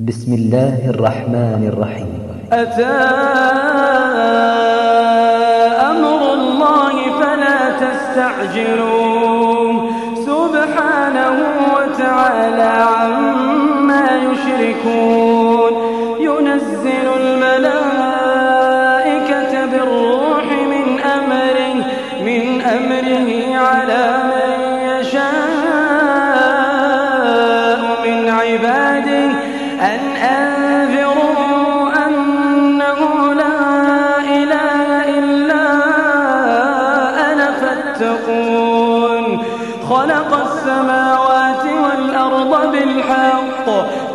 بسم الله الرحمن الرحيم. أتى أمر الله فلا تستعجلون سبحانه وتعالى عما يشركون.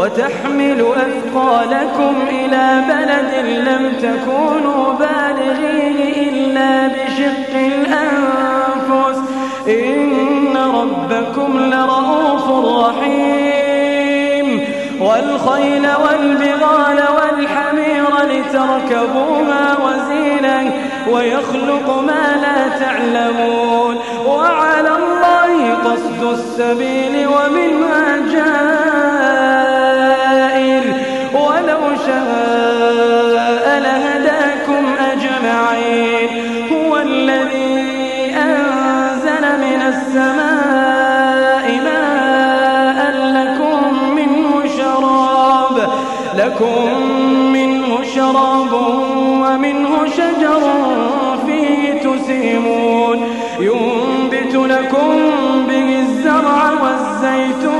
وتحمل أثقالكم إلى بلد لم تكونوا بالغيه إلا بشق الأنفس. إن ربكم لرؤوف رحيم. والخيل والبغال والحمير لتركبوها وزينة ويخلق ما لا تعلمون. وعلى الله قصد السبيل ومنها جائر ولو شاء لهداكم أجمعين. هو الذي أنزل من السماء ماء لكم منه شراب لكم منه شراب ومنه شجر فيه تسيمون. ينبت لكم به الزرع والزيتون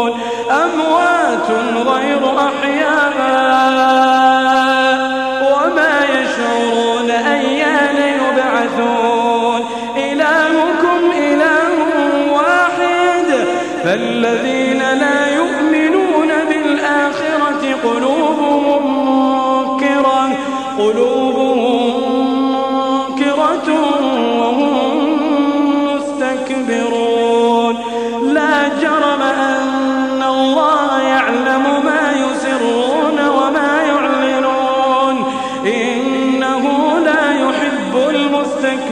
غير أحياء وما يشعرون أيان يبعثون. إلهكم إله واحد. فالذين لا يؤمنون بالآخرة قلوبهم منكرة. قلوبهم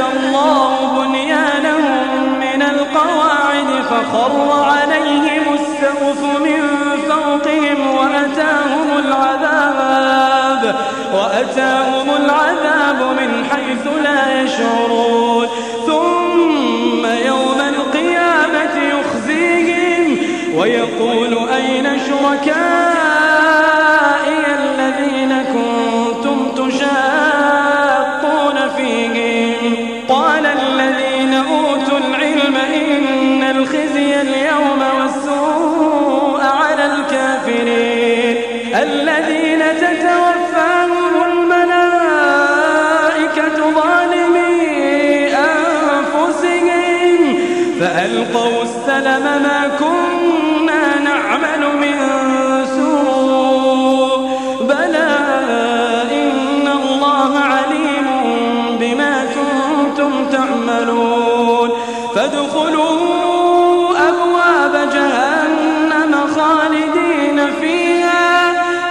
الله بنيانهم من القواعد فخر عليهم السقف من فوقهم وأتاهم العذاب وأتاهم العذاب من حيث لا يشعرون. ثم يوم القيامة يخزيهم ويقول أين شركائي الذين كنتم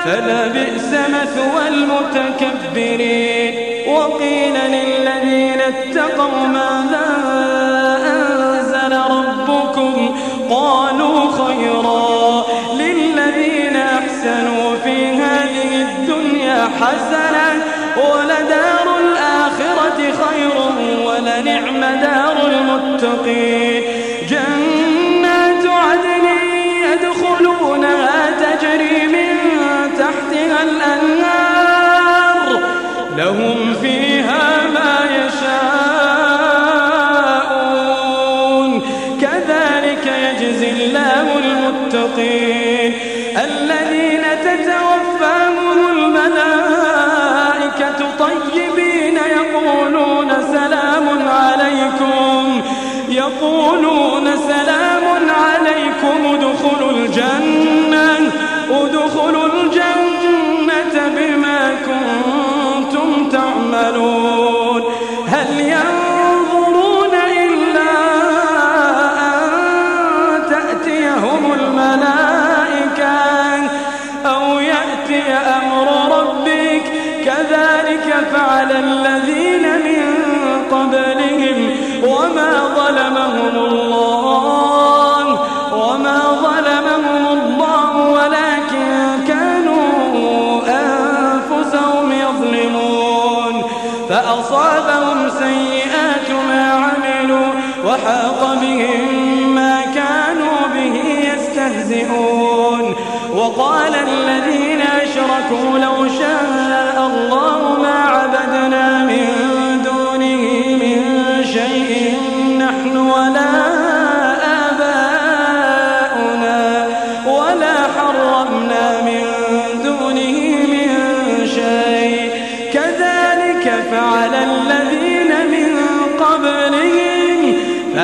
فلبئس مثوى المتكبرين. وقيل للذين اتقوا ماذا أنزل ربكم؟ قالوا خيرا للذين أحسنوا في هذه الدنيا حسنة ولدار الآخرة خير ولنعم دار المتقين. الأنهار لهم فيها ما يشاءون. كذلك يجزي الله المتقين. الذين تتوفاهم الملائكة طيبين يقولون سلام عليكم. يقولون سلام عليكم. ادخلوا الجنة. ادخلوا الجنة. وحاق بهم ما كانوا به يستهزئون. وقال الذين أشركوا لو شاء الله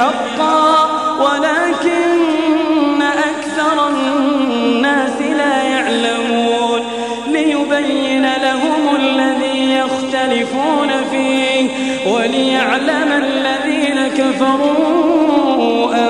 حقا ولكن أكثر الناس لا يعلمون. ليبين لهم الذي يختلفون فيه وليعلم الذين كفروا أنهم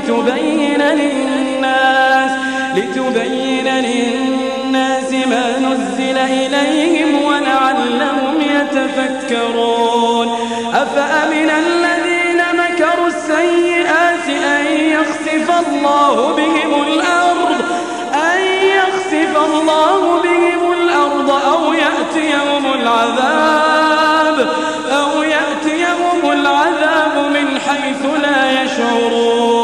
لتبين للناس لتبين للناس ما نزل إليهم ولعلهم يتفكرون. أفأمن الذين مكروا السيئات أن يخسف الله بهم الأرض أن يخسف الله بهم الأرض أو يأتيهم العذاب أو يأتيهم العذاب من حيث لا يشعرون.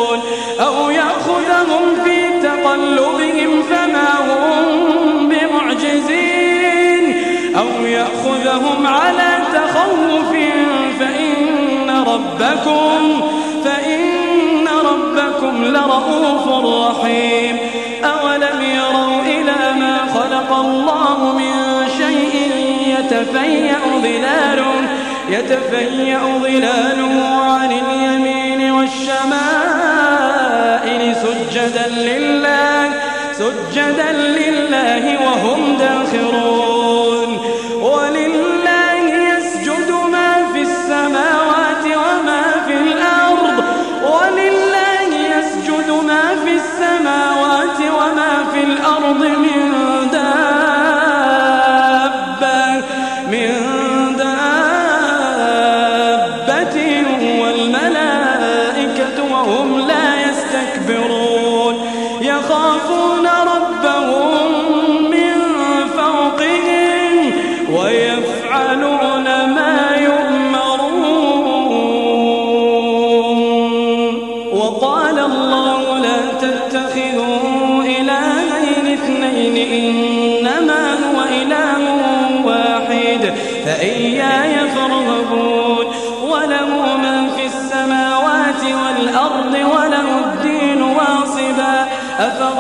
تقلبهم فما هم بمعجزين. أو يأخذهم على تخوف فإن ربكم فإن ربكم لرؤوف رحيم. أولم يروا إلى ما خلق الله من شيء يتفيأ ظلاله يتفيأ ظلاله عن اليمين سجدا لله سجدا لله وهم داخرون. ولله يسجد ما في السماوات وما في الأرض. ولله يسجد ما في السماوات وما في الأرض من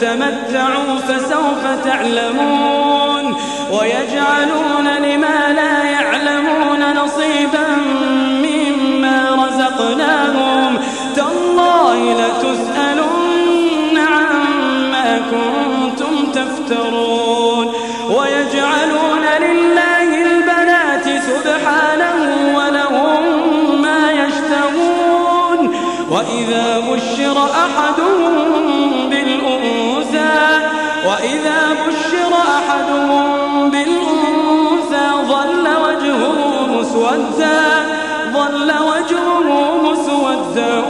فتمتعوا فسوف تعلمون ويجعلون لما لا يعلمون نصيبا مما رزقناهم تالله لتسألن عما كنتم تفترون ويجعلون لله البنات سبحانه ولهم ما يشتهون وإذا بشر أحدهم مسودا ظل وجهه مسودا.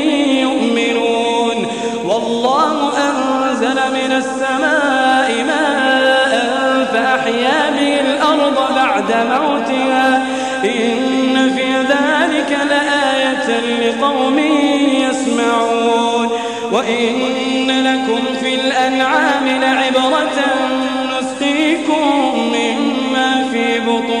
من السماء ماء فأحيا به الأرض بعد موتها. إن في ذلك لآية لقوم يسمعون. وإن لكم في الأنعام لعبرة نسقيكم مما في بطونه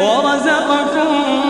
ورزقكم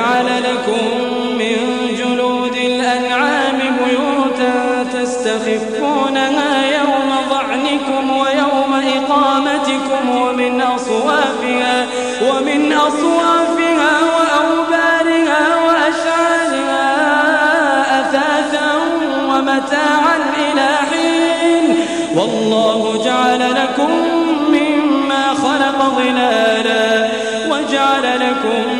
وجعل لكم من جلود الأنعام بيوتا تستخفونها يوم ظعنكم ويوم إقامتكم ومن أصوافها ومن أصوافها وأوبارها وأشعارها أثاثا ومتاعا إلى حين والله جعل لكم مما خلق ظلالا وجعل لكم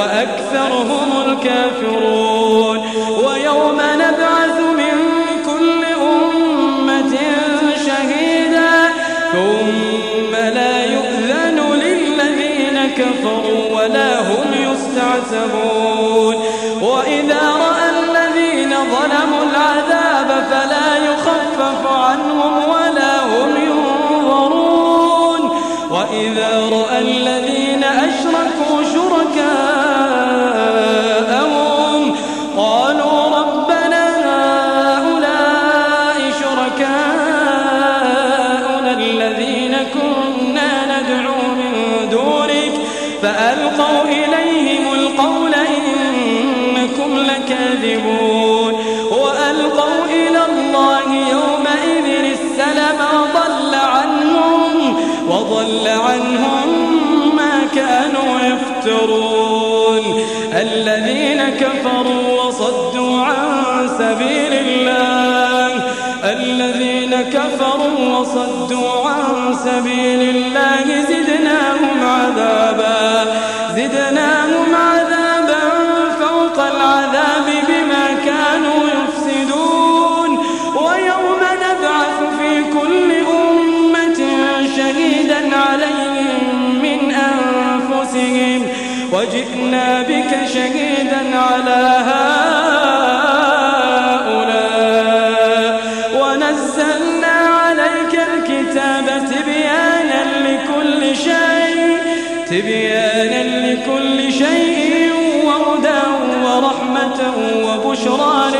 وأكثرهم الكافرون. ويوم نبعث من كل أمة شهيدا ثم لا يؤذن للذين كفروا ولا هم يستعتبون. وإذا رأى الذين ظلموا وجئنا بك شهيدا على هؤلاء. ونزلنا عليك الكتاب تبيانا لكل شيء تبيانا لكل شيء وهدى ورحمة وبشرى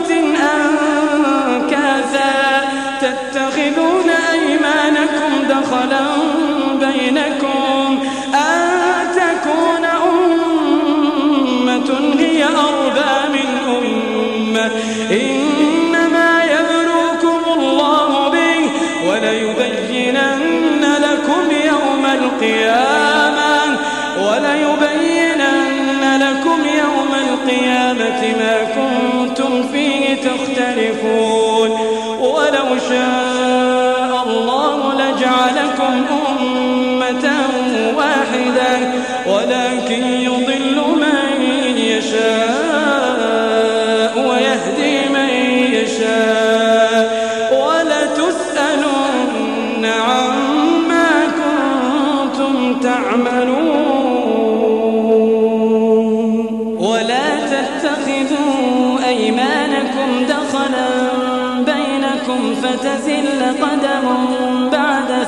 أنكاثا تتخذون أيمانكم دخلا جعلكم أمة واحدة ولكن يضل من يشاء ويهدي من يشاء. ولتسألن عما كنتم تعملون. ولا تتخذوا أيمانكم دخلا بينكم فتزل قدم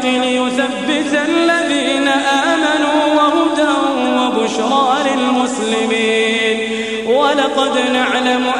بالحق ليثبت الذين آمنوا وهدى وبشرى للمسلمين. ولقد نعلم أن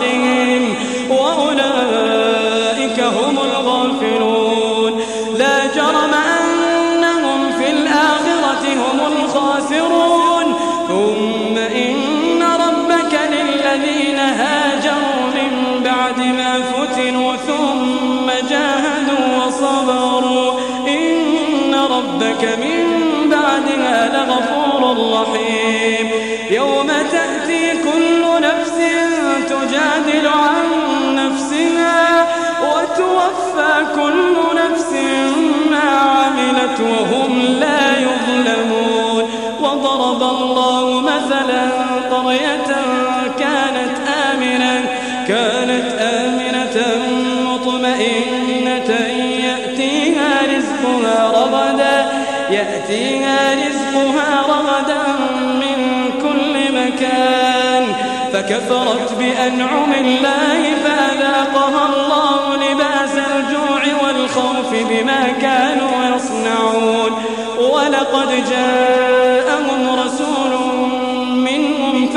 الله مثلا قرية كانت آمنة كانت آمنة مطمئنة يأتيها رزقها رغدا يأتيها رزقها رغدا من كل مكان. فكفرت بأنعم الله فأذاقها الله لباس الجوع والخوف بما كانوا يصنعون. ولقد جاءهم رسول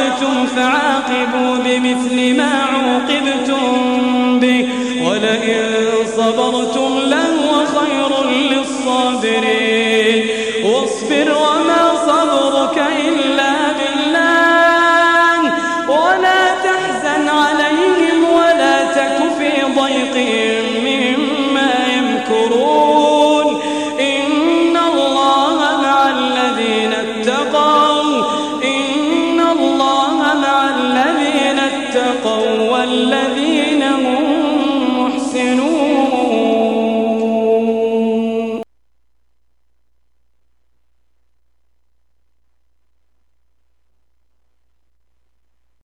عاقبتم فعاقبوا بمثل ما عوقبتم به. ولئن صبرتم لهو خير للصابرين. واصبر وما